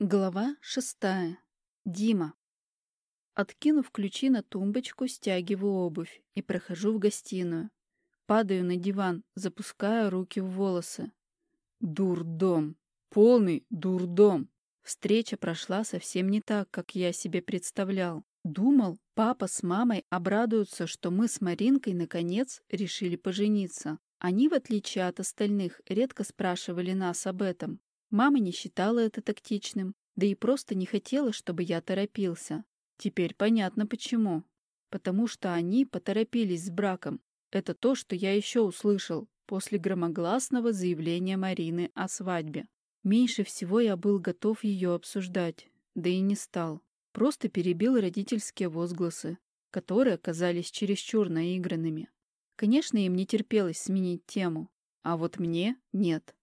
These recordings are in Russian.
Глава шестая. Дима. Откинув ключи на тумбочку, стягиваю обувь и прохожу в гостиную. Падаю на диван, запуская руки в волосы. Дурдом. Полный дурдом. Встреча прошла совсем не так, как я себе представлял. Думал, папа с мамой обрадуются, что мы с Маринкой наконец решили пожениться. Они, в отличие от остальных, редко спрашивали нас об этом. Мама не считала это тактичным, да и просто не хотела, чтобы я торопился. Теперь понятно почему. Потому что они поторопились с браком. Это то, что я еще услышал после громогласного заявления Марины о свадьбе. Меньше всего я был готов ее обсуждать, да и не стал. Просто перебил родительские возгласы, которые оказались чересчур наигранными. Конечно, им не терпелось сменить тему, а вот мне нет.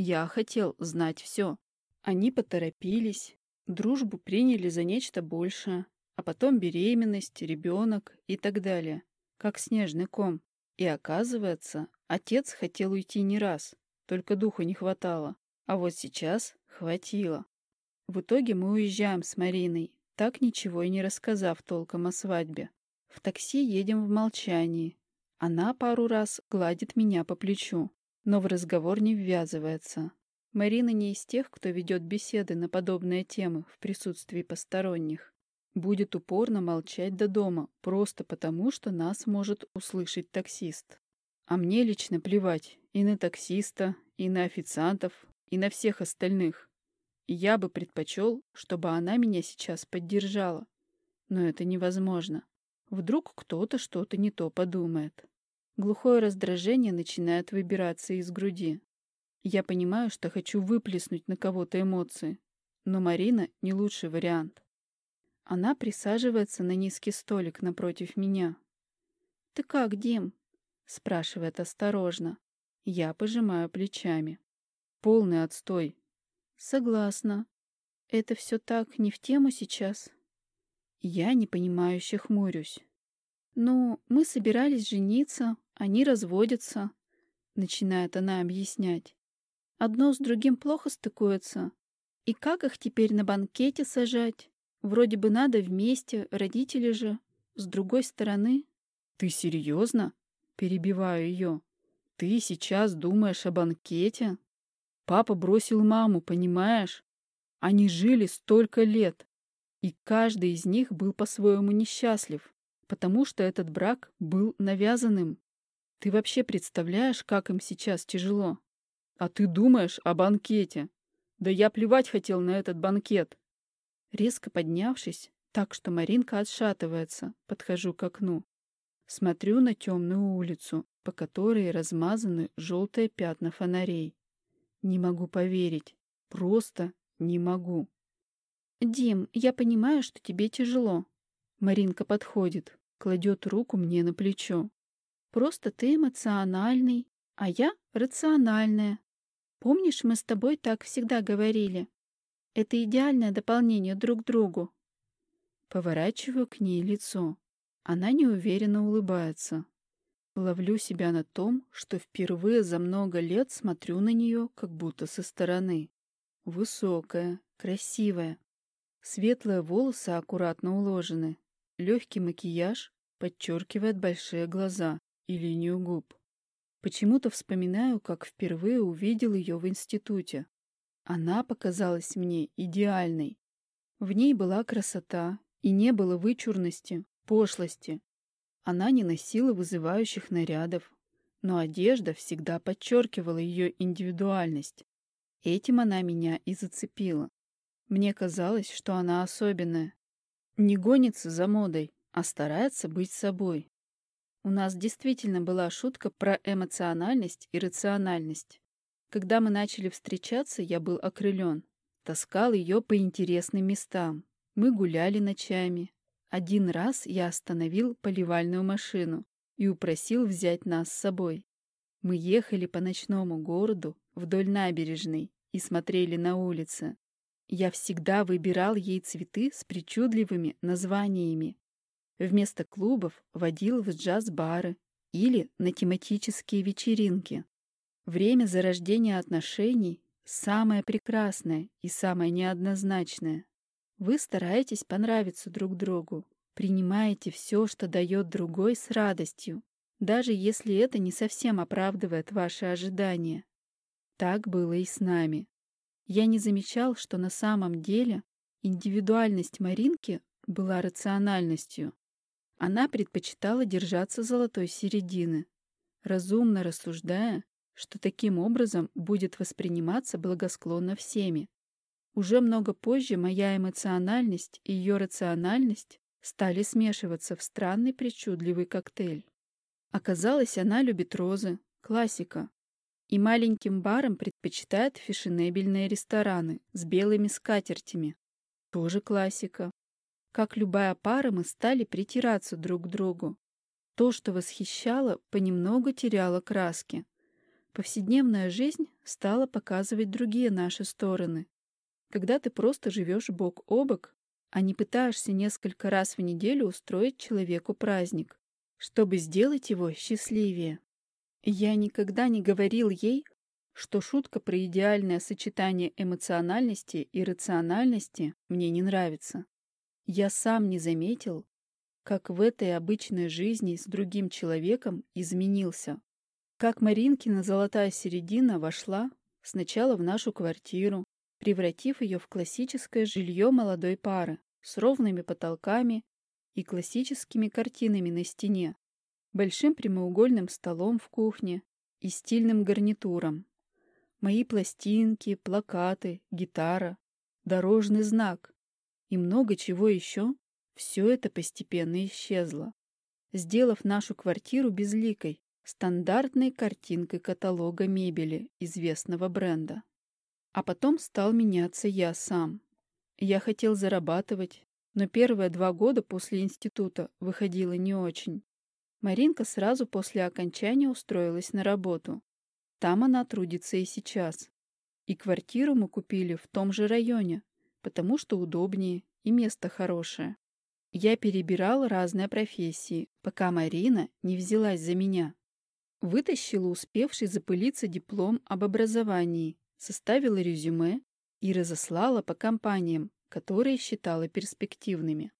Я хотел знать все. Они поторопились, дружбу приняли за нечто большее, а потом беременность, ребенок и так далее, как снежный ком. И оказывается, отец хотел уйти не раз, только духу не хватало. А вот сейчас хватило. В итоге мы уезжаем с Мариной, так ничего и не рассказав толком о свадьбе. В такси едем в молчании. Она пару раз гладит меня по плечу но в разговор не ввязывается. Марина не из тех, кто ведет беседы на подобные темы в присутствии посторонних. Будет упорно молчать до дома, просто потому, что нас может услышать таксист. А мне лично плевать и на таксиста, и на официантов, и на всех остальных. Я бы предпочел, чтобы она меня сейчас поддержала. Но это невозможно. Вдруг кто-то что-то не то подумает. Глухое раздражение начинает выбираться из груди. Я понимаю, что хочу выплеснуть на кого-то эмоции, но Марина не лучший вариант. Она присаживается на низкий столик напротив меня. «Ты как, Дим?» — спрашивает осторожно. Я пожимаю плечами. Полный отстой. Согласна. Это все так не в тему сейчас. Я непонимающе хмурюсь. Ну, мы собирались жениться, они разводятся, начинает она объяснять. Одно с другим плохо стыкуется. И как их теперь на банкете сажать? Вроде бы надо вместе, родители же. С другой стороны... Ты серьезно? Перебиваю ее. Ты сейчас думаешь о банкете? Папа бросил маму, понимаешь? Они жили столько лет, и каждый из них был по-своему несчастлив, потому что этот брак был навязанным. Ты вообще представляешь, как им сейчас тяжело? А ты думаешь о банкете? Да я плевать хотел на этот банкет. Резко поднявшись, так что Маринка отшатывается, подхожу к окну. Смотрю на темную улицу, по которой размазаны желтые пятна фонарей. Не могу поверить. Просто не могу. «Дим, я понимаю, что тебе тяжело». Маринка подходит, кладет руку мне на плечо. Просто ты эмоциональный, а я рациональная. Помнишь, мы с тобой так всегда говорили? Это идеальное дополнение друг к другу. Поворачиваю к ней лицо. Она неуверенно улыбается. Ловлю себя на том, что впервые за много лет смотрю на нее, как будто со стороны. Высокая, красивая. Светлые волосы аккуратно уложены. Легкий макияж подчеркивает большие глаза и линию губ. Почему-то вспоминаю, как впервые увидел ее в институте. Она показалась мне идеальной. В ней была красота, и не было вычурности, пошлости. Она не носила вызывающих нарядов, но одежда всегда подчеркивала ее индивидуальность. Этим она меня и зацепила. Мне казалось, что она особенная. Не гонится за модой, а старается быть собой. У нас действительно была шутка про эмоциональность и рациональность. Когда мы начали встречаться, я был окрылен. Таскал ее по интересным местам. Мы гуляли ночами. Один раз я остановил поливальную машину и упросил взять нас с собой. Мы ехали по ночному городу вдоль набережной и смотрели на улицы. Я всегда выбирал ей цветы с причудливыми названиями, Вместо клубов водил в джаз-бары или на тематические вечеринки. Время зарождения отношений самое прекрасное и самое неоднозначное. Вы стараетесь понравиться друг другу, принимаете все, что дает другой с радостью, даже если это не совсем оправдывает ваши ожидания. Так было и с нами. Я не замечал, что на самом деле индивидуальность Маринки была рациональностью. Она предпочитала держаться золотой середины, разумно рассуждая, что таким образом будет восприниматься благосклонно всеми. Уже много позже моя эмоциональность и ее рациональность стали смешиваться в странный причудливый коктейль. Оказалось, она любит розы, классика, и маленьким барам предпочитает фешенебельные рестораны с белыми скатертями, тоже классика. Как любая пара, мы стали притираться друг к другу. То, что восхищало, понемногу теряло краски. Повседневная жизнь стала показывать другие наши стороны. Когда ты просто живешь бок о бок, а не пытаешься несколько раз в неделю устроить человеку праздник, чтобы сделать его счастливее. Я никогда не говорил ей, что шутка про идеальное сочетание эмоциональности и рациональности мне не нравится. Я сам не заметил, как в этой обычной жизни с другим человеком изменился, как Маринкина золотая середина вошла сначала в нашу квартиру, превратив ее в классическое жилье молодой пары с ровными потолками и классическими картинами на стене, большим прямоугольным столом в кухне и стильным гарнитуром. Мои пластинки, плакаты, гитара, дорожный знак и много чего еще, все это постепенно исчезло, сделав нашу квартиру безликой, стандартной картинкой каталога мебели известного бренда. А потом стал меняться я сам. Я хотел зарабатывать, но первые два года после института выходило не очень. Маринка сразу после окончания устроилась на работу. Там она трудится и сейчас. И квартиру мы купили в том же районе, потому что удобнее и место хорошее. Я перебирал разные профессии, пока Марина не взялась за меня. Вытащила успевший запылиться диплом об образовании, составила резюме и разослала по компаниям, которые считала перспективными.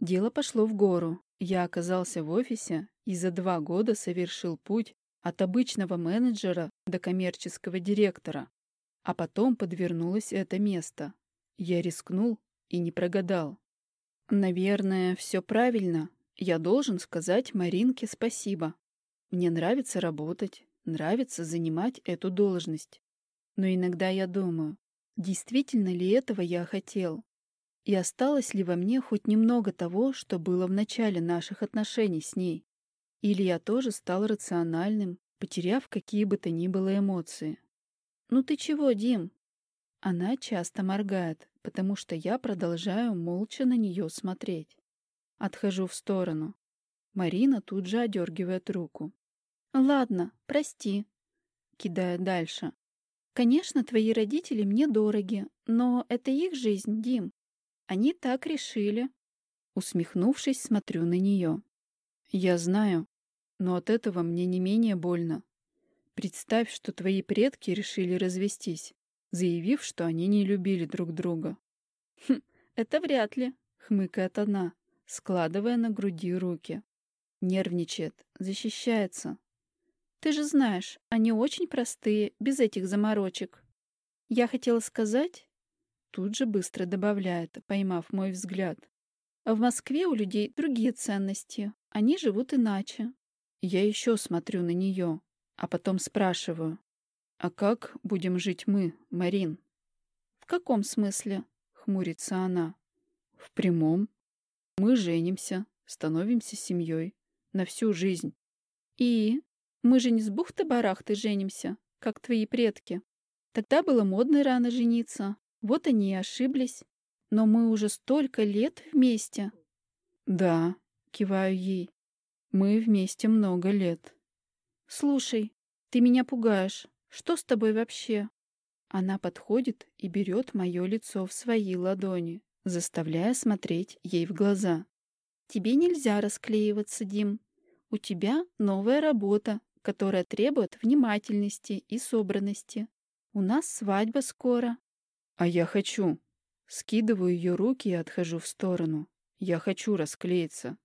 Дело пошло в гору. Я оказался в офисе и за два года совершил путь от обычного менеджера до коммерческого директора. А потом подвернулось это место. Я рискнул и не прогадал. Наверное, все правильно. Я должен сказать Маринке спасибо. Мне нравится работать, нравится занимать эту должность. Но иногда я думаю, действительно ли этого я хотел? И осталось ли во мне хоть немного того, что было в начале наших отношений с ней? Или я тоже стал рациональным, потеряв какие бы то ни было эмоции? «Ну ты чего, Дим?» Она часто моргает, потому что я продолжаю молча на нее смотреть. Отхожу в сторону. Марина тут же одергивает руку. «Ладно, прости», — кидая дальше. «Конечно, твои родители мне дороги, но это их жизнь, Дим. Они так решили». Усмехнувшись, смотрю на нее. «Я знаю, но от этого мне не менее больно. Представь, что твои предки решили развестись, заявив, что они не любили друг друга». «Хм, это вряд ли», — хмыкает она, складывая на груди руки. Нервничает, защищается. Ты же знаешь, они очень простые, без этих заморочек. Я хотела сказать... Тут же быстро добавляет, поймав мой взгляд. В Москве у людей другие ценности. Они живут иначе. Я еще смотрю на нее, а потом спрашиваю. А как будем жить мы, Марин? В каком смысле? Хмурится она. В прямом. Мы женимся, становимся семьей. На всю жизнь. И мы же не с бухты-барахты женимся, как твои предки. Тогда было модно рано жениться. Вот они и ошиблись. Но мы уже столько лет вместе. Да, киваю ей. Мы вместе много лет. Слушай, ты меня пугаешь. Что с тобой вообще? Она подходит и берет мое лицо в свои ладони, заставляя смотреть ей в глаза. Тебе нельзя расклеиваться, Дим. У тебя новая работа, которая требует внимательности и собранности. У нас свадьба скоро. А я хочу. Скидываю ее руки и отхожу в сторону. Я хочу расклеиться.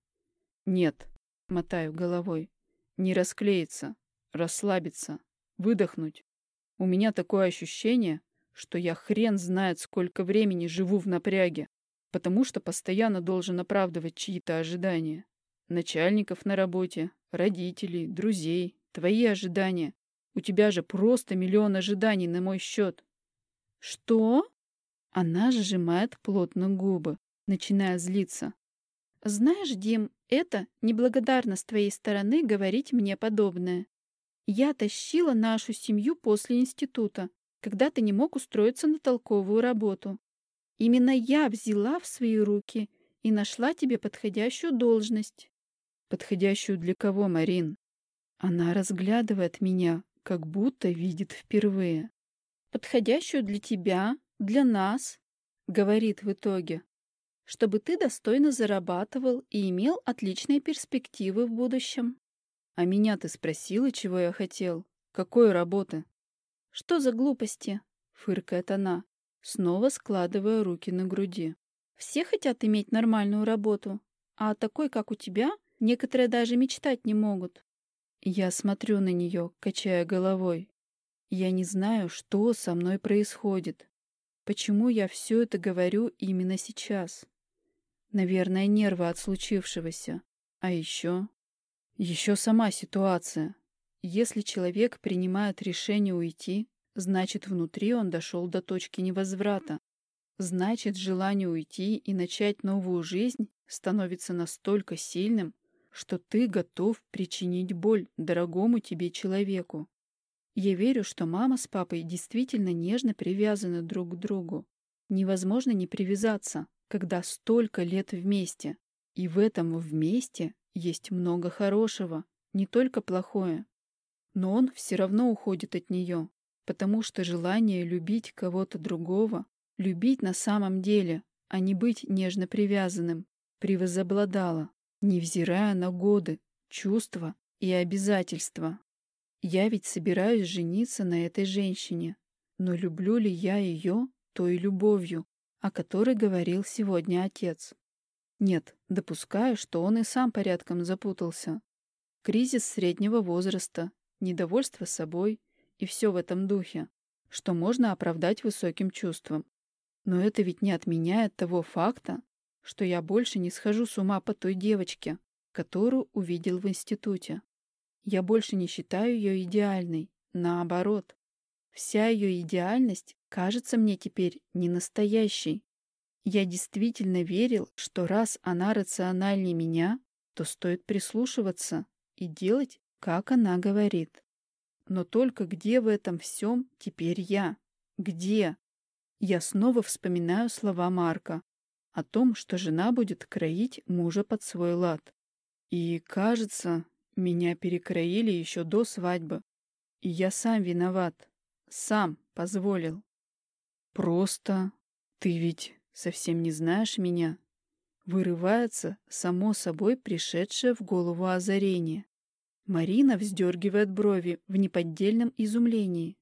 Нет, мотаю головой. Не расклеиться, расслабиться, выдохнуть. У меня такое ощущение, что я хрен знает, сколько времени живу в напряге, потому что постоянно должен оправдывать чьи-то ожидания. Начальников на работе, родителей, друзей, твои ожидания. У тебя же просто миллион ожиданий на мой счет. Что? Она сжимает плотно губы, начиная злиться. Знаешь, Дим, это неблагодарно с твоей стороны говорить мне подобное. Я тащила нашу семью после института, когда ты не мог устроиться на толковую работу. Именно я взяла в свои руки и нашла тебе подходящую должность. Подходящую для кого, Марин? Она разглядывает меня, как будто видит впервые. Подходящую для тебя, для нас, говорит в итоге, чтобы ты достойно зарабатывал и имел отличные перспективы в будущем. А меня ты спросила, чего я хотел? Какой работы? Что за глупости? Фыркает она, снова складывая руки на груди. Все хотят иметь нормальную работу, а такой, как у тебя, некоторые даже мечтать не могут. Я смотрю на нее, качая головой. Я не знаю, что со мной происходит. Почему я все это говорю именно сейчас? Наверное, нервы от случившегося. А еще... Еще сама ситуация. Если человек принимает решение уйти, значит, внутри он дошел до точки невозврата. Значит, желание уйти и начать новую жизнь становится настолько сильным, что ты готов причинить боль дорогому тебе человеку. Я верю, что мама с папой действительно нежно привязаны друг к другу. Невозможно не привязаться, когда столько лет вместе. И в этом вместе есть много хорошего, не только плохое. Но он все равно уходит от нее, потому что желание любить кого-то другого, любить на самом деле, а не быть нежно привязанным, превозобладало, невзирая на годы, чувства и обязательства. Я ведь собираюсь жениться на этой женщине, но люблю ли я ее той любовью, о которой говорил сегодня отец? Нет, допускаю, что он и сам порядком запутался. Кризис среднего возраста, недовольство собой и все в этом духе, что можно оправдать высоким чувством. Но это ведь не отменяет того факта, что я больше не схожу с ума по той девочке, которую увидел в институте. Я больше не считаю ее идеальной. Наоборот. Вся ее идеальность кажется мне теперь не настоящей. Я действительно верил, что раз она рациональнее меня, то стоит прислушиваться и делать, как она говорит. Но только где в этом всем теперь я? Где? Я снова вспоминаю слова Марка о том, что жена будет кроить мужа под свой лад. И, кажется, меня перекроили еще до свадьбы. И я сам виноват. Сам позволил. Просто ты ведь совсем не знаешь меня. Вырывается само собой пришедшее в голову озарение. Марина вздергивает брови в неподдельном изумлении.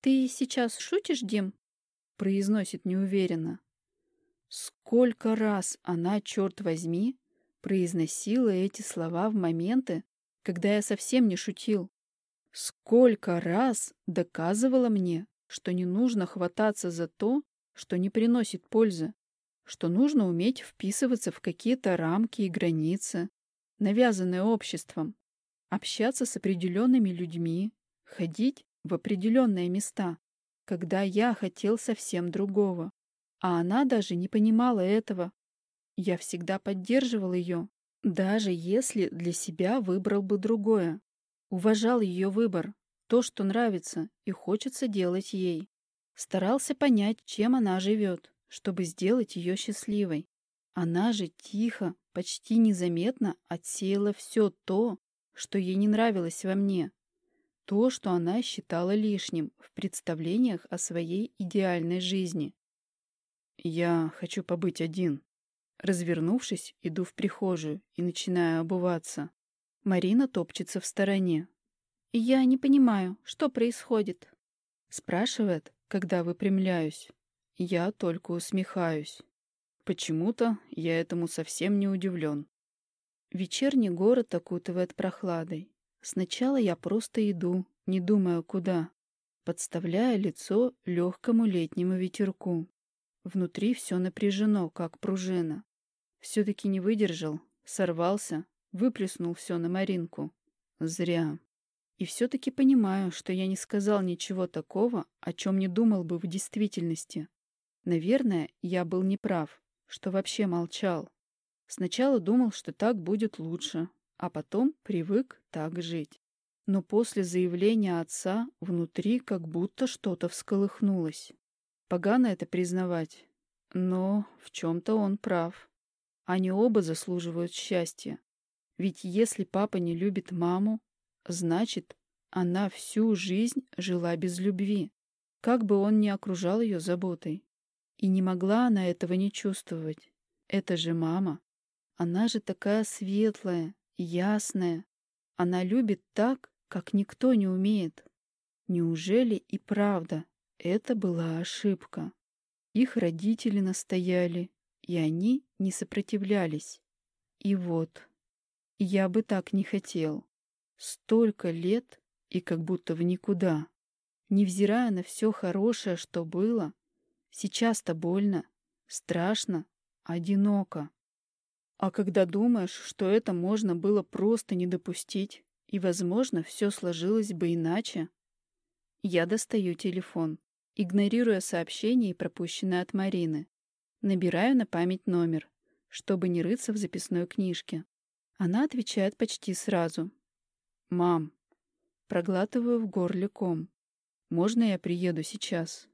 «Ты сейчас шутишь, Дим?» произносит неуверенно. Сколько раз она, черт возьми, произносила эти слова в моменты, когда я совсем не шутил. Сколько раз доказывала мне, что не нужно хвататься за то, что не приносит пользы, что нужно уметь вписываться в какие-то рамки и границы, навязанные обществом, общаться с определенными людьми, ходить в определенные места, когда я хотел совсем другого. А она даже не понимала этого. Я всегда поддерживал ее, даже если для себя выбрал бы другое. Уважал ее выбор, то, что нравится и хочется делать ей. Старался понять, чем она живет, чтобы сделать ее счастливой. Она же тихо, почти незаметно отсеяла все то, что ей не нравилось во мне. То, что она считала лишним в представлениях о своей идеальной жизни. «Я хочу побыть один», Развернувшись, иду в прихожую и начинаю обуваться. Марина топчется в стороне. «Я не понимаю, что происходит?» Спрашивает, когда выпрямляюсь. Я только усмехаюсь. Почему-то я этому совсем не удивлен. Вечерний город окутывает прохладой. Сначала я просто иду, не думая куда, подставляя лицо легкому летнему ветерку. Внутри все напряжено, как пружина. Все-таки не выдержал, сорвался, выплеснул все на Маринку. Зря. И все-таки понимаю, что я не сказал ничего такого, о чем не думал бы в действительности. Наверное, я был неправ, что вообще молчал. Сначала думал, что так будет лучше, а потом привык так жить. Но после заявления отца внутри как будто что-то всколыхнулось. Погано это признавать, но в чем-то он прав. Они оба заслуживают счастья. Ведь если папа не любит маму, значит, она всю жизнь жила без любви, как бы он ни окружал ее заботой. И не могла она этого не чувствовать. Это же мама. Она же такая светлая, ясная. Она любит так, как никто не умеет. Неужели и правда это была ошибка? Их родители настояли, и они не сопротивлялись. И вот, я бы так не хотел. Столько лет и как будто в никуда. Невзирая на все хорошее, что было, сейчас-то больно, страшно, одиноко. А когда думаешь, что это можно было просто не допустить, и, возможно, все сложилось бы иначе, я достаю телефон, игнорируя сообщение, пропущенное от Марины. Набираю на память номер, чтобы не рыться в записной книжке. Она отвечает почти сразу. «Мам». Проглатываю в горле ком. «Можно я приеду сейчас?»